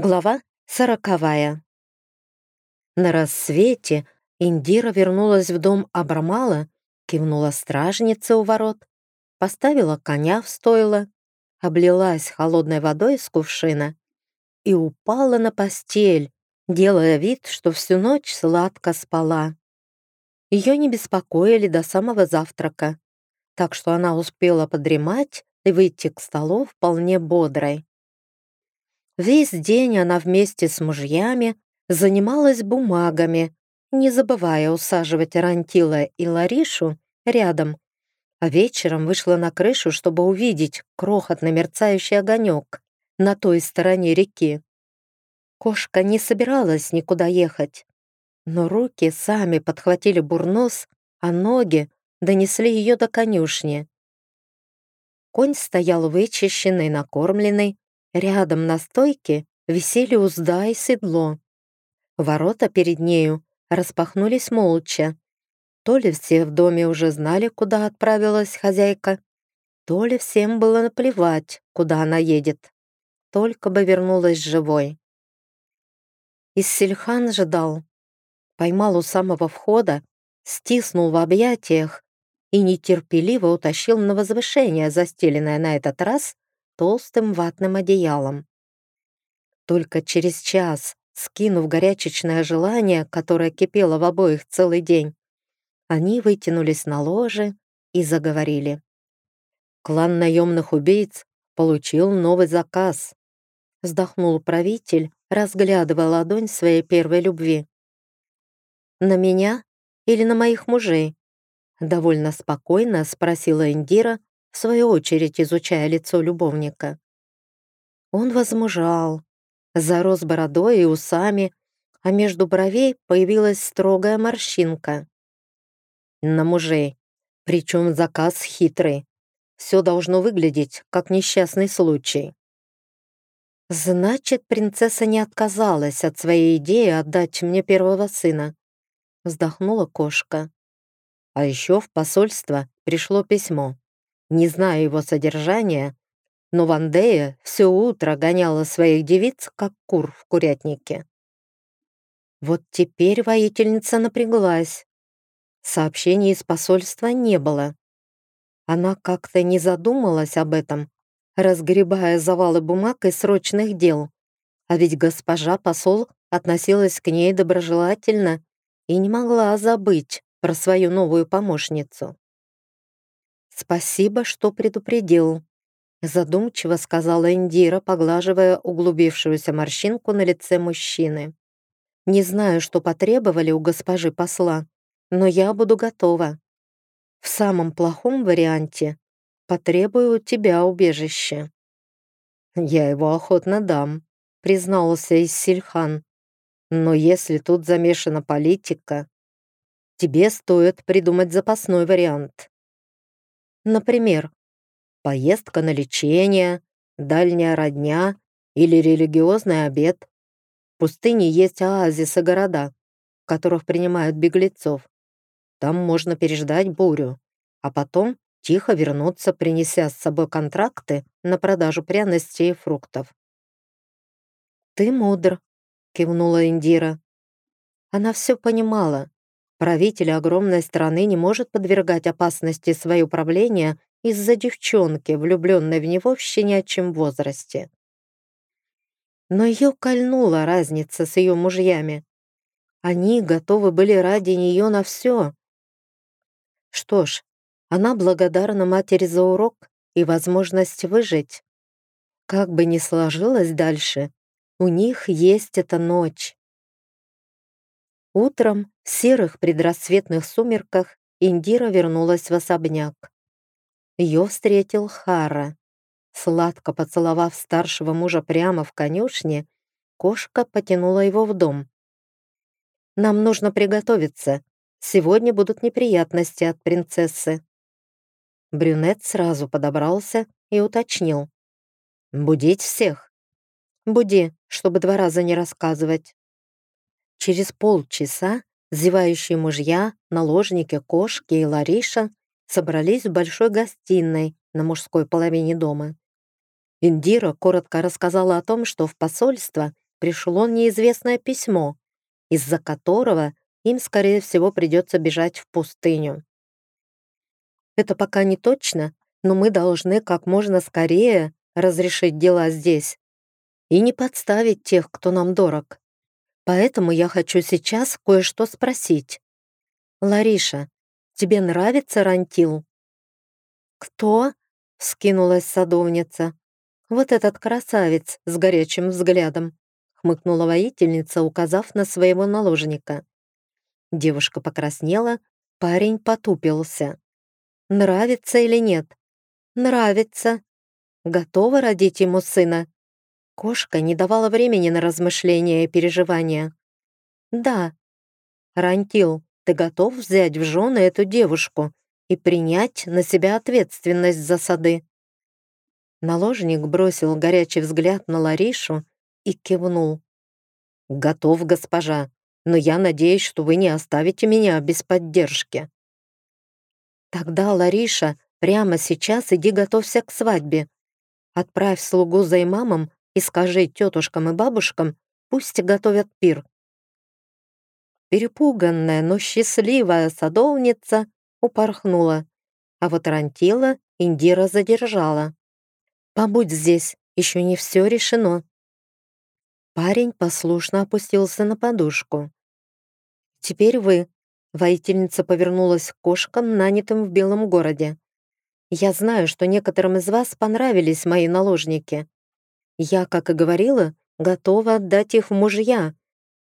Глава сороковая. На рассвете Индира вернулась в дом Абрамала, кивнула стражнице у ворот, поставила коня в стойло, облилась холодной водой из кувшина и упала на постель, делая вид, что всю ночь сладко спала. Ее не беспокоили до самого завтрака, так что она успела подремать и выйти к столу вполне бодрой. Весь день она вместе с мужьями занималась бумагами, не забывая усаживать Рантила и Ларишу рядом, а вечером вышла на крышу, чтобы увидеть крохотный мерцающий огонек на той стороне реки. Кошка не собиралась никуда ехать, но руки сами подхватили бурнос, а ноги донесли ее до конюшни. Конь стоял вычищенный, накормленный, Рядом на стойке висели узда и седло. Ворота перед нею распахнулись молча. То ли все в доме уже знали, куда отправилась хозяйка, то ли всем было наплевать, куда она едет. Только бы вернулась живой. Иссельхан ждал. Поймал у самого входа, стиснул в объятиях и нетерпеливо утащил на возвышение, застеленное на этот раз толстым ватным одеялом. Только через час, скинув горячечное желание, которое кипело в обоих целый день, они вытянулись на ложе и заговорили. Клан наемных убийц получил новый заказ. Вздохнул правитель, разглядывая ладонь своей первой любви. «На меня или на моих мужей?» Довольно спокойно спросила Индира, в свою очередь изучая лицо любовника. Он возмужал, зарос бородой и усами, а между бровей появилась строгая морщинка. На мужей, причем заказ хитрый. Все должно выглядеть, как несчастный случай. Значит, принцесса не отказалась от своей идеи отдать мне первого сына. Вздохнула кошка. А еще в посольство пришло письмо. Не знаю его содержания, но Вандея все утро гоняла своих девиц, как кур в курятнике. Вот теперь воительница напряглась. Сообщений из посольства не было. Она как-то не задумалась об этом, разгребая завалы бумаг и срочных дел. А ведь госпожа посол относилась к ней доброжелательно и не могла забыть про свою новую помощницу. «Спасибо, что предупредил», — задумчиво сказала Индира, поглаживая углубившуюся морщинку на лице мужчины. «Не знаю, что потребовали у госпожи посла, но я буду готова. В самом плохом варианте потребую у тебя убежище». «Я его охотно дам», — признался Иссильхан. «Но если тут замешана политика, тебе стоит придумать запасной вариант. Например, поездка на лечение, дальняя родня или религиозный обед. В пустыне есть оазисы города, в которых принимают беглецов. Там можно переждать бурю, а потом тихо вернуться, принеся с собой контракты на продажу пряностей и фруктов. «Ты мудр», — кивнула Индира. Она все понимала, Правитель огромной страны не может подвергать опасности свое управление из-за девчонки, влюбленной в него в щенячьем возрасте. Но ее кольнула разница с ее мужьями. Они готовы были ради нее на все. Что ж, она благодарна матери за урок и возможность выжить. Как бы ни сложилось дальше, у них есть эта ночь. Утром, в серых предрассветных сумерках, Индира вернулась в особняк. Ее встретил Хара. Сладко поцеловав старшего мужа прямо в конюшне, кошка потянула его в дом. «Нам нужно приготовиться. Сегодня будут неприятности от принцессы». Брюнет сразу подобрался и уточнил. «Будить всех?» «Буди, чтобы два раза не рассказывать». Через полчаса зевающие мужья, наложники, кошки и Лариша собрались в большой гостиной на мужской половине дома. Индира коротко рассказала о том, что в посольство пришло неизвестное письмо, из-за которого им, скорее всего, придется бежать в пустыню. Это пока не точно, но мы должны как можно скорее разрешить дела здесь и не подставить тех, кто нам дорог. Поэтому я хочу сейчас кое-что спросить. Лариша, тебе нравится Рантил? Кто? Скинулась садовница. Вот этот красавец с горячим взглядом, хмыкнула воительница, указав на своего наложника. Девушка покраснела, парень потупился. Нравится или нет? Нравится. Готова родить ему сына? Кошка не давала времени на размышления и переживания. Да. Рантил, ты готов взять в жены эту девушку и принять на себя ответственность за сады? Наложник бросил горячий взгляд на Ларишу и кивнул. «Готов, госпожа, но я надеюсь, что вы не оставите меня без поддержки». «Тогда, Лариша, прямо сейчас иди готовься к свадьбе. Отправь слугу за имамом и скажи тетушкам и бабушкам, пусть готовят пир». Перепуганная, но счастливая садовница упорхнула, а вот Рантила Индира задержала. «Побудь здесь, еще не все решено». Парень послушно опустился на подушку. «Теперь вы», — воительница повернулась к кошкам, нанятым в Белом городе. «Я знаю, что некоторым из вас понравились мои наложники. Я, как и говорила, готова отдать их в мужья,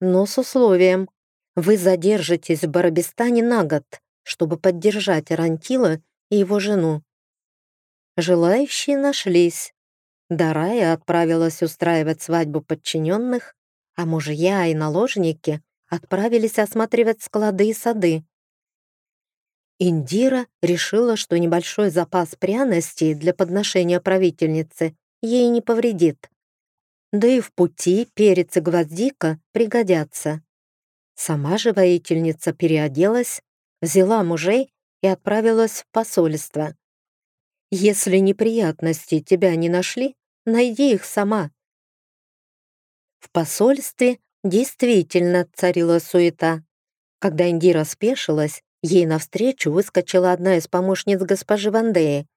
но с условием. Вы задержитесь в Барабистане на год, чтобы поддержать Рантила и его жену. Желающие нашлись. Дарая отправилась устраивать свадьбу подчиненных, а мужья и наложники отправились осматривать склады и сады. Индира решила, что небольшой запас пряностей для подношения правительницы ей не повредит. Да и в пути перец и гвоздика пригодятся. Сама же воительница переоделась, взяла мужей и отправилась в посольство. Если неприятности тебя не нашли, найди их сама. В посольстве действительно царила суета. Когда Индира спешилась, ей навстречу выскочила одна из помощниц госпожи Вандеи.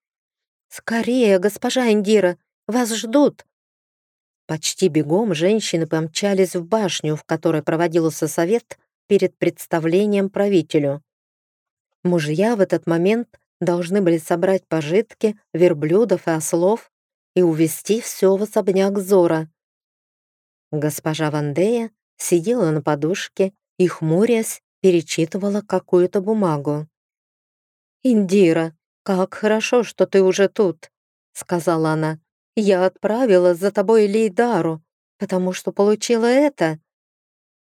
«Скорее, госпожа Индира, вас ждут!» Почти бегом женщины помчались в башню, в которой проводился совет перед представлением правителю. Мужья в этот момент должны были собрать пожитки, верблюдов и ослов и увести все в особняк Зора. Госпожа Вандея сидела на подушке и, хмурясь, перечитывала какую-то бумагу. «Индира, как хорошо, что ты уже тут», — сказала она. «Я отправила за тобой Лейдару, потому что получила это».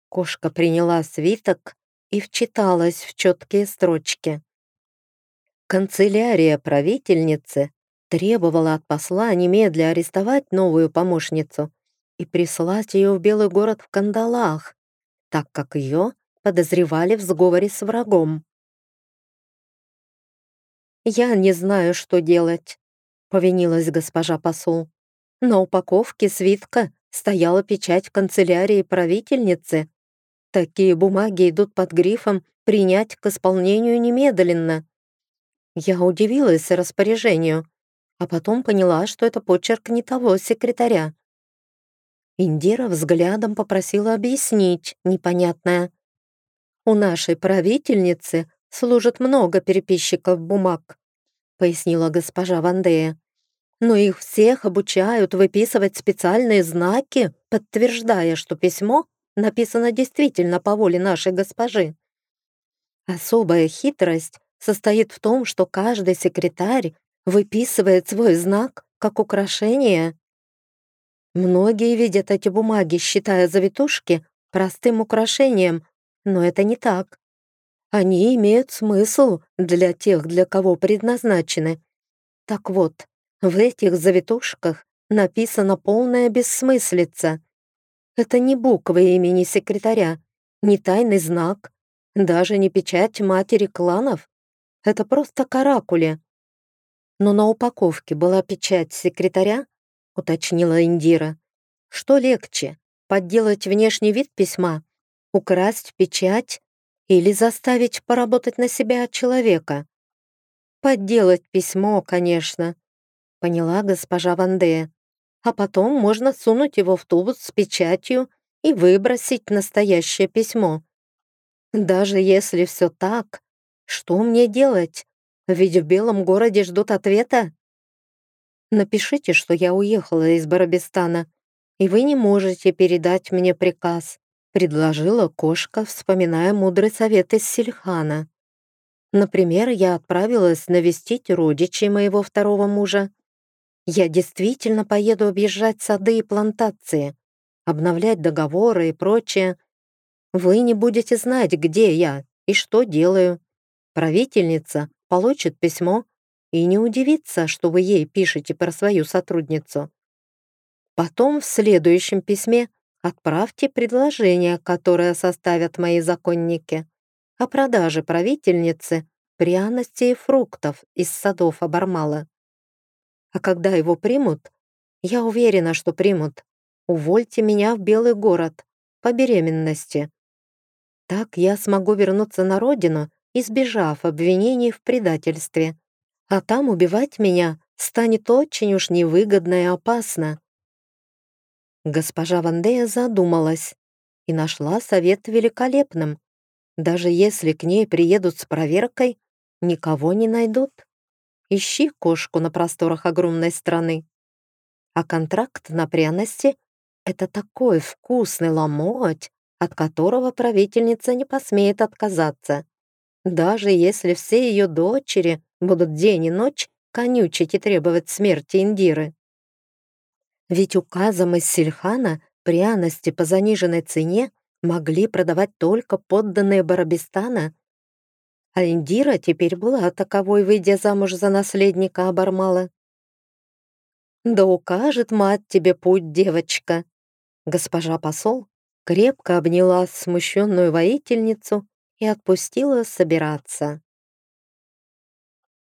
Кошка приняла свиток и вчиталась в четкие строчки. Канцелярия правительницы требовала от посла немедля арестовать новую помощницу и прислать ее в Белый город в кандалах, так как ее подозревали в сговоре с врагом. «Я не знаю, что делать», — повинилась госпожа посол. На упаковке свитка стояла печать канцелярии правительницы. Такие бумаги идут под грифом «принять к исполнению немедленно». Я удивилась распоряжению, а потом поняла, что это почерк не того секретаря. Индира взглядом попросила объяснить непонятное. «У нашей правительницы служит много переписчиков бумаг», пояснила госпожа Вандея. «Но их всех обучают выписывать специальные знаки, подтверждая, что письмо написано действительно по воле нашей госпожи. Особая хитрость состоит в том, что каждый секретарь выписывает свой знак как украшение. Многие видят эти бумаги, считая завитушки простым украшением, но это не так. Они имеют смысл для тех, для кого предназначены. Так вот, в этих завитушках написана полная бессмыслица. Это не буквы имени секретаря, не тайный знак, даже не печать матери кланов. Это просто каракули. Но на упаковке была печать секретаря, уточнила Индира. Что легче, подделать внешний вид письма, украсть печать или заставить поработать на себя человека? Подделать письмо, конечно, поняла госпожа Вандея. А потом можно сунуть его в тубус с печатью и выбросить настоящее письмо. Даже если все так, что мне делать? Ведь в Белом городе ждут ответа. Напишите, что я уехала из Барабистана, и вы не можете передать мне приказ», предложила кошка, вспоминая мудрый совет из Сильхана. Например, я отправилась навестить родичей моего второго мужа. Я действительно поеду объезжать сады и плантации, обновлять договоры и прочее. Вы не будете знать, где я и что делаю. Правительница получит письмо и не удивится, что вы ей пишете про свою сотрудницу. Потом в следующем письме отправьте предложение, которое составят мои законники о продаже правительницы пряностей и фруктов из садов Абармала. А когда его примут, я уверена, что примут, увольте меня в Белый город по беременности. Так я смогу вернуться на родину, избежав обвинений в предательстве а там убивать меня станет очень уж невыгодно и опасно. Госпожа Вандея задумалась и нашла совет великолепным. Даже если к ней приедут с проверкой, никого не найдут. Ищи кошку на просторах огромной страны. А контракт на пряности — это такой вкусный ломоть, от которого правительница не посмеет отказаться. Даже если все ее дочери будут день и ночь конючить и требовать смерти Индиры. Ведь указом из Сильхана пряности по заниженной цене могли продавать только подданные Барабистана, а Индира теперь была таковой, выйдя замуж за наследника Абармала. «Да укажет мать тебе путь, девочка!» Госпожа посол крепко обняла смущенную воительницу и отпустила собираться.